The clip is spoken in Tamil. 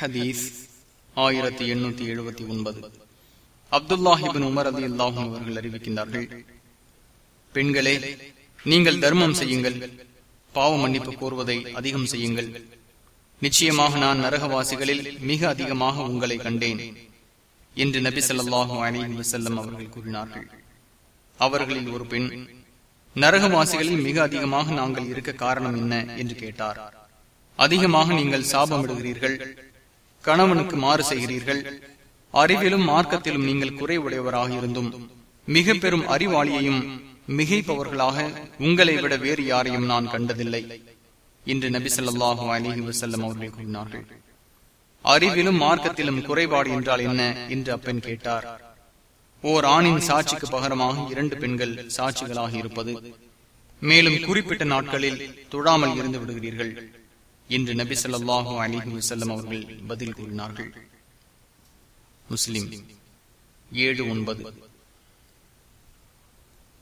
ஹதீஸ் ஆயிரத்தி எண்ணூத்தி எழுபத்தி ஒன்பது. அப்துல்லாஹிபின் உமர் அலி அல்லாஹும் அவர்கள் அறிவிக்கின்றார்கள் பெண்களே நீங்கள் தர்மம் செய்யுங்கள் பாவ மன்னிப்பு கோருவதை அதிகம் செய்யுங்கள். நிச்சயமாக நான் நரகவாசிகளில் மிக அதிகமாக உங்களை கண்டேன் என்று நபி சொல்லாஹு அலி வசல்லம் அவர்கள் கூறினார்கள். அவர்களில் ஒரு பெண் நரகவாசிகளில் மிக அதிகமாக நாங்கள் இருக்க காரணம் என்ன? என்று கேட்டார். அதிகமாக நீங்கள் சாபமிடுகிறீர்கள் கணவனுக்கு மாறு செய்கிறீர்கள். அறிவிலும் மார்க்கத்திலும் நீங்கள் குறைவுடையவராக இருந்தும் மிக பெரும் அறிவாளியையும் மிகைப்பவர்களாக உங்களை விட வேறு யாரையும் நான் கண்டதில்லை என்று நபி சொல்லாஹு அலிஹி வசல்லம் அவர்கள் கூறினார்கள். அறிவிலும் மார்க்கத்திலும் குறைபாடு என்றால் என்ன? என்று அப்பெண் கேட்டார். ஓர் ஆணின் சாட்சிக்கு பகரமாக இரண்டு பெண்கள் சாட்சிகளாக இருப்பது. மேலும் குறிப்பிட்ட நாட்களில் தொழாமல் இருந்து விடுகிறீர்கள். என்று நபி சொல்லாஹு அலிஹி வசல்லம் அவர்கள் பதில் கூறினார்கள். முஸ்லிம் ஏழு ஒன்பது.